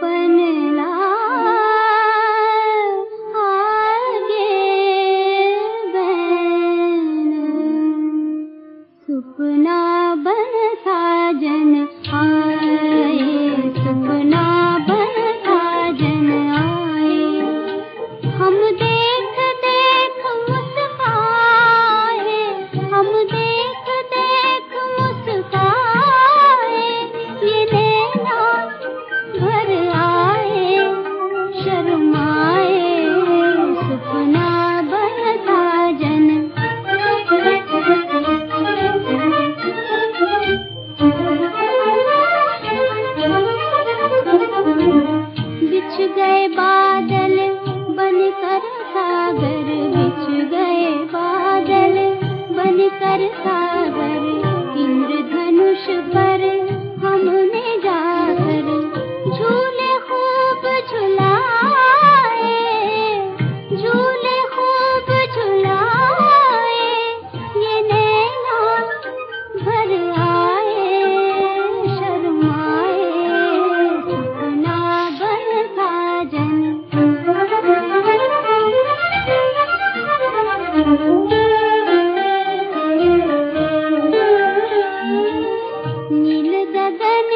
外面 नील गगन